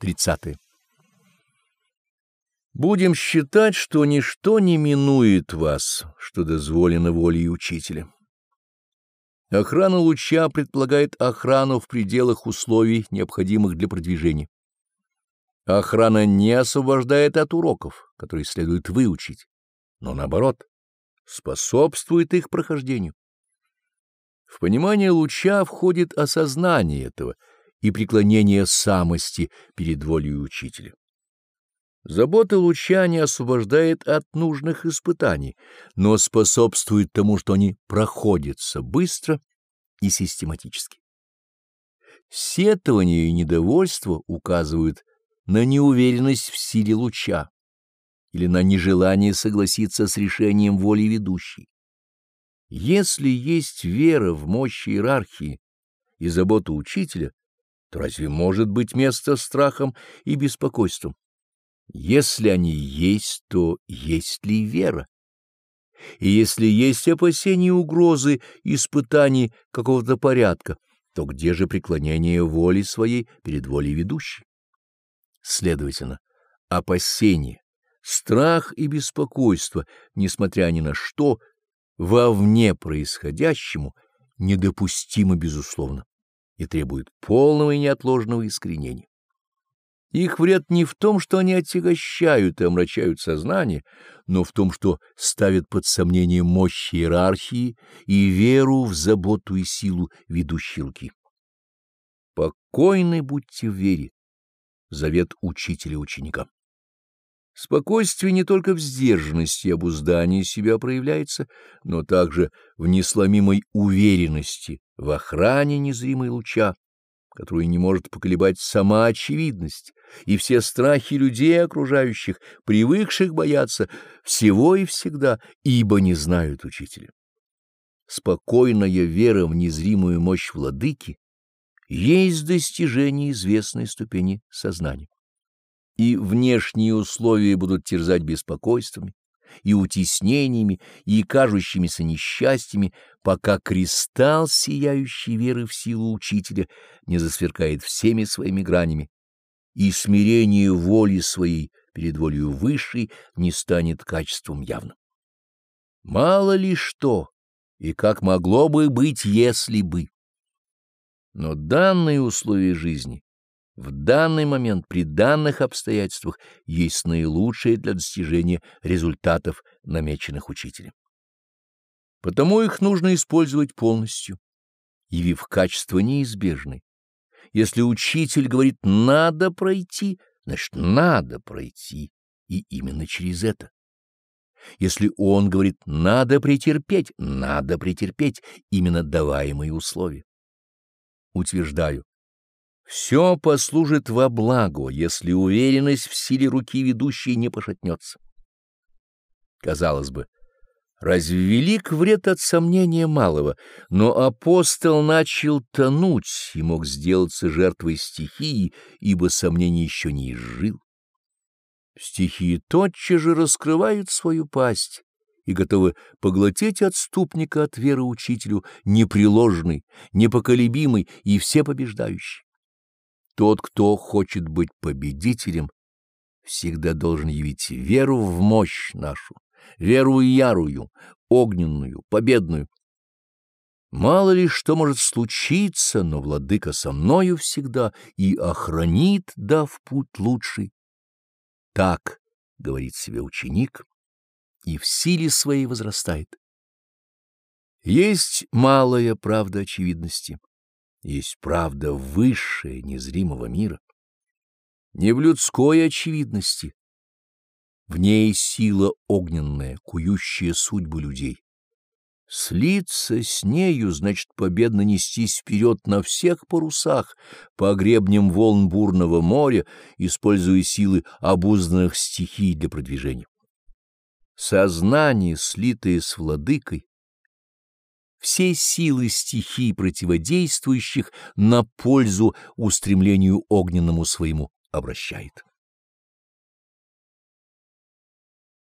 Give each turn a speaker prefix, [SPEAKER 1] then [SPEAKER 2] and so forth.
[SPEAKER 1] 30. Будем считать, что ничто не минует вас, что дозволено волей учителя. Охрана луча предполагает охрану в пределах условий, необходимых для продвижения. Охрана не освобождает от уроков, которые следует выучить, но наоборот, способствует их прохождению. В понимание луча входит осознание этого и преклонение самости перед волей учителя. Забота луча не освобождает от нужных испытаний, но способствует тому, что они проходятся быстро и систематически. Сетование и недовольство указывают на неуверенность в силе луча или на нежелание согласиться с решением воли ведущей. Если есть вера в мощь иерархии и заботу учителя, то разве может быть место страхом и беспокойством? Если они есть, то есть ли вера? И если есть опасения угрозы испытаний какого-то порядка, то где же преклонение воли своей перед волей ведущей? Следовательно, опасение, страх и беспокойство, несмотря ни на что, вовне происходящему, недопустимо безусловно и требует полного и неотложного искоренения. Их вред не в том, что они отягощают и омрачают сознание, но в том, что ставят под сомнение мощь иерархии и веру в заботу и силу ведущей руки. Покойны будьте в вере. Завет учителя ученика. Спокойствие не только в сдержанности и обуздании себя проявляется, но также в несломимой уверенности в охране незримой луча, которую не может поколебать сама очевидность, и все страхи людей окружающих, привыкших бояться всего и всегда, ибо не знают учителя. Спокойная вера в незримую мощь владыки есть достижение известной ступени сознания. И внешние условия будут терзать беспокойствами, и утеснениями, и кажущимися несчастьями, пока кристалл сияющей веры в силу учителя не засверкает всеми своими гранями, и смирение воли своей перед волею высшей не станет качеством явным. Мало ли что, и как могло бы быть, если бы. Но данные условия жизни в данный момент при данных обстоятельствах есть наилучшее для достижения результатов, намеченных учителем. Потому их нужно использовать полностью, явив качество неизбежной. Если учитель говорит «надо пройти», значит «надо пройти», и именно через это. Если он говорит «надо претерпеть», надо претерпеть именно даваемые условия. Утверждаю, все послужит во благо, если уверенность в силе руки ведущей не пошатнется. Казалось бы, разве велик вред от сомнения малого, но апостол начал тонуть и мог сделаться жертвой стихии, ибо сомнений еще не изжил. Стихии тотчас же раскрывают свою пасть и готовы поглотить отступника от веры учителю непреложный, непоколебимый и всепобеждающий. Тот, кто хочет быть победителем, всегда должен явить веру в мощь нашу, веру ярую, огненную, победную. Мало ли что может случиться, но владыка со мною всегда и охранит, дав путь лучший. Так, говорит себе ученик, и в силе своей возрастает. Есть малая правда очевидности есть правда высшая незримого мира. Не в людской очевидности. В ней сила огненная, кующая судьбы людей. Слиться с нею значит победно нестись вперед на всех парусах, по гребням волн бурного моря, используя силы обузданных стихий для продвижения. Сознание, слитое с владыкой, все силы стихий, противодействующих на пользу устремлению огненному своему, обращает.